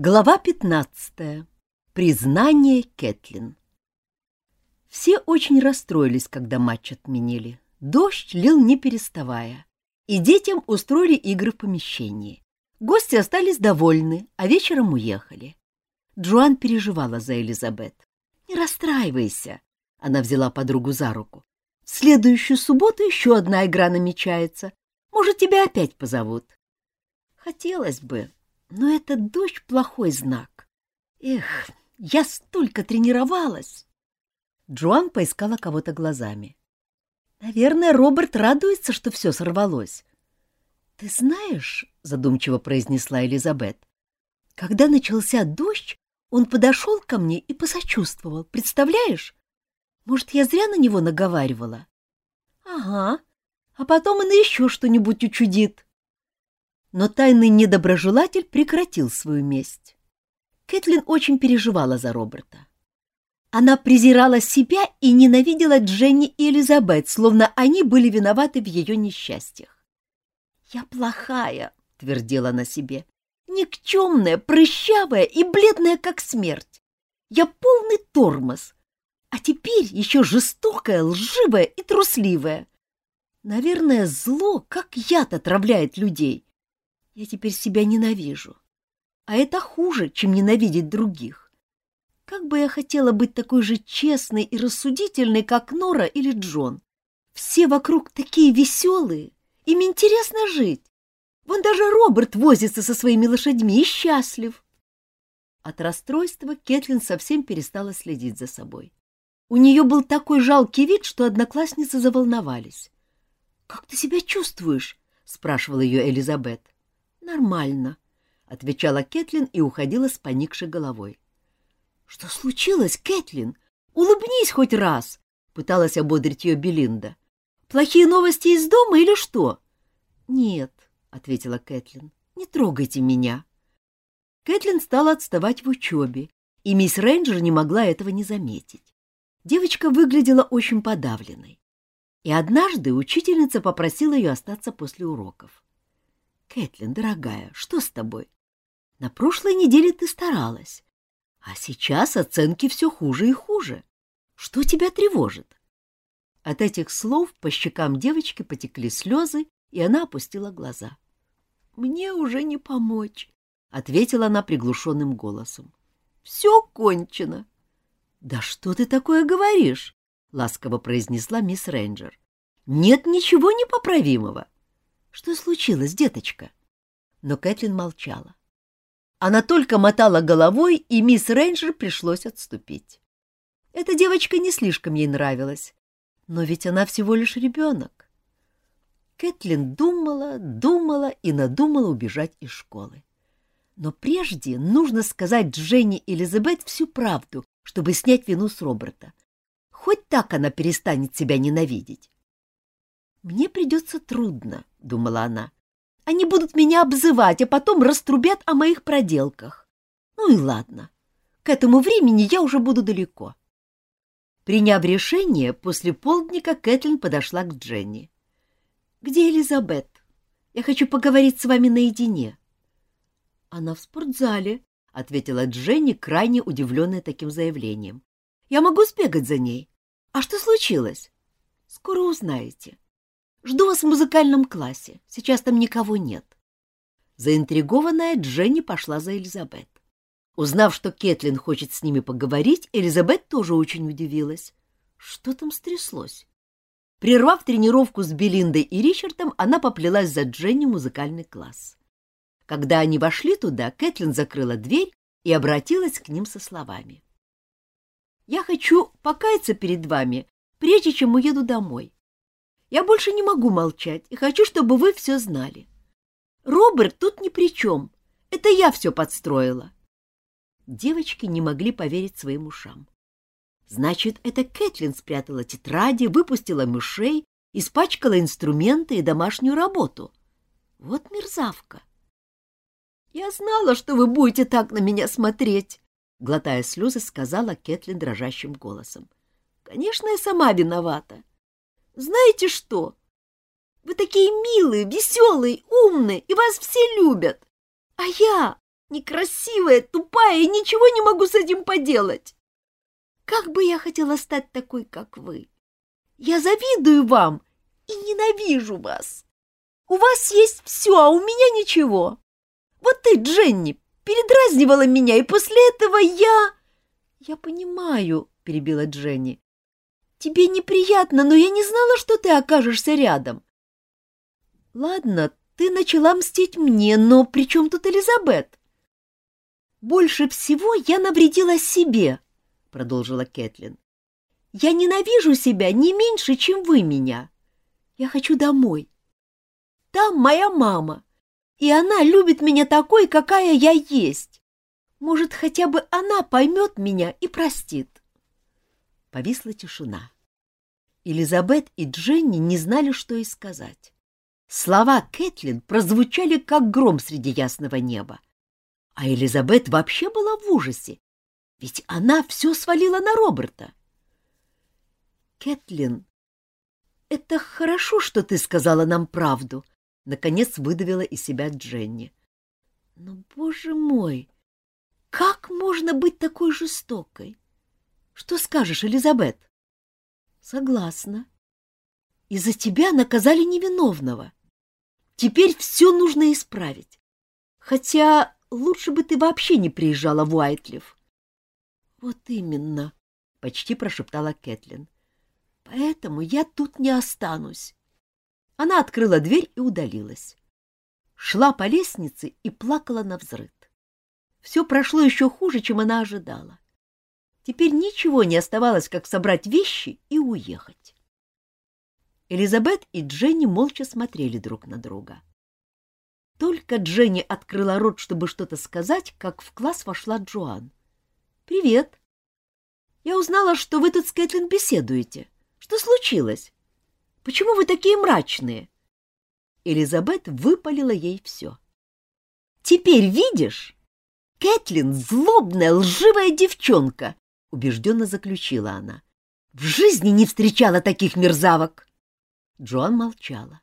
Глава 15. Признание Кэтлин. Все очень расстроились, когда матч отменили. Дождь лил не переставая, и детям устроили игры в помещении. Гости остались довольны, а вечером уехали. Джоан переживала за Элизабет. «Не расстраивайся», — она взяла подругу за руку. «В следующую субботу еще одна игра намечается. Может, тебя опять позовут». «Хотелось бы, но этот дождь — плохой знак. Эх, я столько тренировалась!» Джоан поискала кого-то глазами. «Наверное, Роберт радуется, что все сорвалось». «Ты знаешь, — задумчиво произнесла Элизабет, — когда начался дождь, он подошел ко мне и посочувствовал, представляешь? Может, я зря на него наговаривала?» «Ага, а потом он еще что-нибудь учудит». Но тайный недоброжелатель прекратил свою месть. Кэтлин очень переживала за Роберта. Она презирала себя и ненавидела Дженни и Элизабет, словно они были виноваты в ее несчастьях. «Я плохая», — твердила она себе, — «никчемная, прыщавая и бледная, как смерть. Я полный тормоз, а теперь еще жестокая, лживая и трусливая. Наверное, зло, как яд, отравляет людей. Я теперь себя ненавижу. А это хуже, чем ненавидеть других. Как бы я хотела быть такой же честной и рассудительной, как Нора или Джон. Все вокруг такие веселые, им интересно жить. Вон даже Роберт возится со своими лошадьми и счастлив. От расстройства Кэтлин совсем перестала следить за собой. У нее был такой жалкий вид, что одноклассницы заволновались. — Как ты себя чувствуешь? — спрашивала ее Элизабет. Нормально, отвечала Кэтлин и уходила с поникшей головой. Что случилось, Кэтлин? Улыбнись хоть раз, пыталась ободрить ее Белинда. Плохие новости из дома или что? Нет, ответила Кэтлин. Не трогайте меня. Кэтлин стала отставать в учебе, и мисс Рейнджер не могла этого не заметить. Девочка выглядела очень подавленной. И однажды учительница попросила ее остаться после уроков. Кэтлин, дорогая, что с тобой? На прошлой неделе ты старалась, а сейчас оценки все хуже и хуже. Что тебя тревожит? От этих слов по щекам девочки потекли слезы, и она опустила глаза. — Мне уже не помочь, — ответила она приглушенным голосом. — Все кончено. — Да что ты такое говоришь? — ласково произнесла мисс Рейнджер. — Нет ничего непоправимого. — что случилось, деточка? Но Кэтлин молчала. Она только мотала головой, и мисс Рейнджер пришлось отступить. Эта девочка не слишком ей нравилась, но ведь она всего лишь ребенок. Кэтлин думала, думала и надумала убежать из школы. Но прежде нужно сказать Дженни Элизабет всю правду, чтобы снять вину с Роберта. Хоть так она перестанет себя ненавидеть. «Мне придется трудно», — думала она. «Они будут меня обзывать, а потом раструбят о моих проделках. Ну и ладно. К этому времени я уже буду далеко». Приняв решение, после полдника Кэтлин подошла к Дженни. «Где Элизабет? Я хочу поговорить с вами наедине». «Она в спортзале», — ответила Дженни, крайне удивленная таким заявлением. «Я могу сбегать за ней. А что случилось?» «Скоро узнаете». Жду вас в музыкальном классе. Сейчас там никого нет. Заинтригованная Дженни пошла за Элизабет. Узнав, что Кэтлин хочет с ними поговорить, Элизабет тоже очень удивилась. Что там стряслось? Прервав тренировку с Белиндой и Ричардом, она поплелась за Дженни в музыкальный класс. Когда они вошли туда, Кэтлин закрыла дверь и обратилась к ним со словами. «Я хочу покаяться перед вами, прежде чем уеду домой. Я больше не могу молчать и хочу, чтобы вы все знали. Роберт тут ни при чем. Это я все подстроила. Девочки не могли поверить своим ушам. Значит, это Кэтлин спрятала тетради, выпустила мышей, испачкала инструменты и домашнюю работу. Вот мерзавка. «Я знала, что вы будете так на меня смотреть», — глотая слезы, сказала Кэтлин дрожащим голосом. «Конечно, я сама виновата. Знаете что? Вы такие милые, веселые, умные, и вас все любят. А я... Некрасивая, тупая, и ничего не могу с этим поделать. Как бы я хотела стать такой, как вы. Я завидую вам и ненавижу вас. У вас есть все, а у меня ничего. Вот ты, Дженни, передразнивала меня, и после этого я... Я понимаю, перебила Дженни. Тебе неприятно, но я не знала, что ты окажешься рядом. Ладно, ты начала мстить мне, но при чем тут Элизабет? Больше всего я навредила себе, продолжила Кэтлин. Я ненавижу себя не меньше, чем вы меня. Я хочу домой. Там моя мама, и она любит меня такой, какая я есть. Может, хотя бы она поймет меня и простит. Повисла тишина. Элизабет и Дженни не знали, что и сказать. Слова Кэтлин прозвучали, как гром среди ясного неба. А Элизабет вообще была в ужасе, ведь она все свалила на Роберта. Кэтлин, это хорошо, что ты сказала нам правду, наконец выдавила из себя Дженни. Но, боже мой, как можно быть такой жестокой? Что скажешь, Элизабет? Согласна. Из-за тебя наказали невиновного. Теперь все нужно исправить. Хотя лучше бы ты вообще не приезжала в Уайтлиф. — Вот именно, — почти прошептала Кэтлин. — Поэтому я тут не останусь. Она открыла дверь и удалилась. Шла по лестнице и плакала на взрыд. Все прошло еще хуже, чем она ожидала. Теперь ничего не оставалось, как собрать вещи и уехать. Элизабет и Дженни молча смотрели друг на друга. Только Дженни открыла рот, чтобы что-то сказать, как в класс вошла Джоан. «Привет. Я узнала, что вы тут с Кэтлин беседуете. Что случилось? Почему вы такие мрачные?» Элизабет выпалила ей все. «Теперь видишь? Кэтлин — злобная, лживая девчонка!» — убежденно заключила она. «В жизни не встречала таких мерзавок!» Джоан молчала.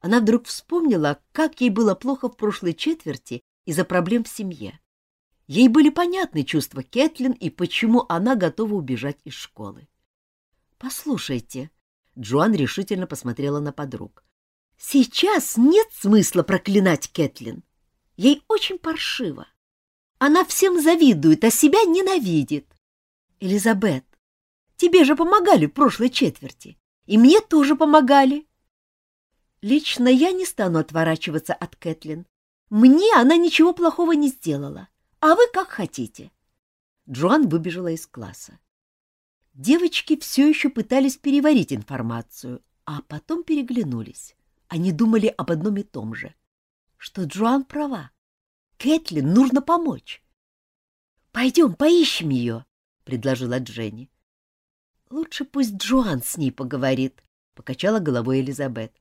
Она вдруг вспомнила, как ей было плохо в прошлой четверти из-за проблем в семье. Ей были понятны чувства Кэтлин и почему она готова убежать из школы. «Послушайте», — Джоан решительно посмотрела на подруг, — «сейчас нет смысла проклинать Кэтлин. Ей очень паршиво. Она всем завидует, а себя ненавидит. Элизабет, тебе же помогали в прошлой четверти, и мне тоже помогали. Лично я не стану отворачиваться от Кэтлин. Мне она ничего плохого не сделала. А вы как хотите. Джоан выбежала из класса. Девочки все еще пытались переварить информацию, а потом переглянулись. Они думали об одном и том же. Что Джоан права. Кэтлин нужно помочь. «Пойдем, поищем ее», — предложила Дженни. «Лучше пусть Джоан с ней поговорит», — покачала головой Элизабет.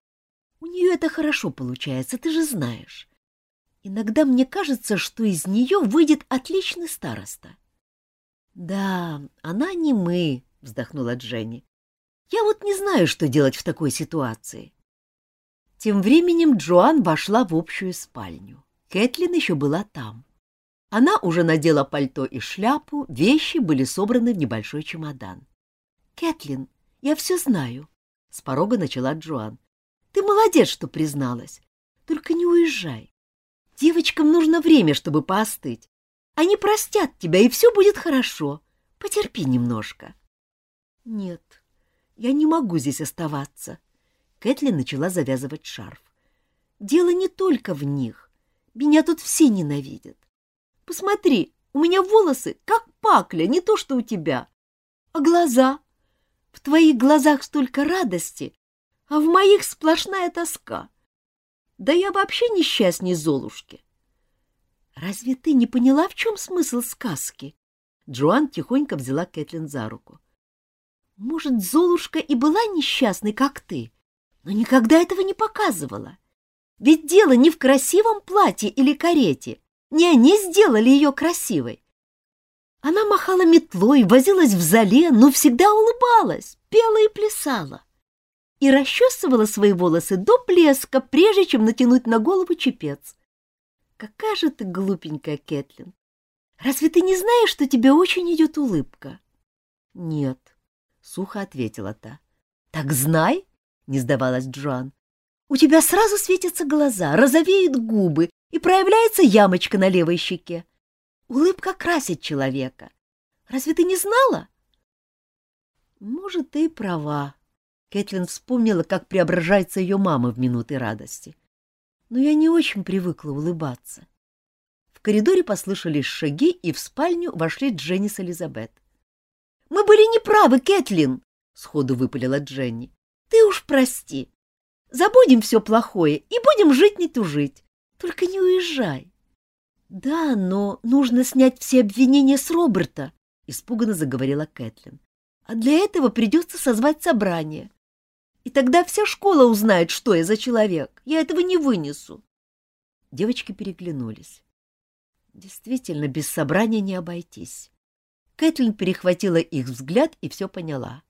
У нее это хорошо получается, ты же знаешь. Иногда мне кажется, что из нее выйдет отличный староста. — Да, она не мы, — вздохнула Дженни. — Я вот не знаю, что делать в такой ситуации. Тем временем Джоан вошла в общую спальню. Кэтлин еще была там. Она уже надела пальто и шляпу, вещи были собраны в небольшой чемодан. — Кэтлин, я все знаю, — с порога начала Джоан. Ты молодец, что призналась. Только не уезжай. Девочкам нужно время, чтобы поостыть. Они простят тебя, и все будет хорошо. Потерпи немножко. Нет, я не могу здесь оставаться. Кэтли начала завязывать шарф. Дело не только в них. Меня тут все ненавидят. Посмотри, у меня волосы как пакля, не то что у тебя. А глаза? В твоих глазах столько радости, а в моих сплошная тоска. Да я вообще несчастней Золушки. Разве ты не поняла, в чем смысл сказки? Джоан тихонько взяла Кэтлин за руку. Может, Золушка и была несчастной, как ты, но никогда этого не показывала. Ведь дело не в красивом платье или карете, не они сделали ее красивой. Она махала метлой, возилась в зале, но всегда улыбалась, пела и плясала и расчесывала свои волосы до блеска, прежде чем натянуть на голову чепец. какая же ты глупенькая, Кэтлин. Разве ты не знаешь, что тебе очень идет улыбка? — Нет, — сухо ответила та. — Так знай, — не сдавалась Джоан. — У тебя сразу светятся глаза, розовеют губы и проявляется ямочка на левой щеке. Улыбка красит человека. Разве ты не знала? — Может, ты и права. Кэтлин вспомнила, как преображается ее мама в минуты радости. Но я не очень привыкла улыбаться. В коридоре послышались шаги, и в спальню вошли Дженни с Элизабет. Мы были неправы, Кэтлин, — сходу выпалила Дженни. — Ты уж прости. Забудем все плохое и будем жить не тужить. Только не уезжай. — Да, но нужно снять все обвинения с Роберта, — испуганно заговорила Кэтлин. — А для этого придется созвать собрание. И тогда вся школа узнает, что я за человек. Я этого не вынесу. Девочки переглянулись. Действительно, без собрания не обойтись. Кэтлин перехватила их взгляд и все поняла.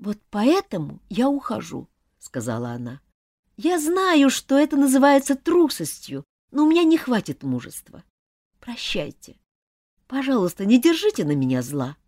«Вот поэтому я ухожу», — сказала она. «Я знаю, что это называется трусостью, но у меня не хватит мужества. Прощайте. Пожалуйста, не держите на меня зла».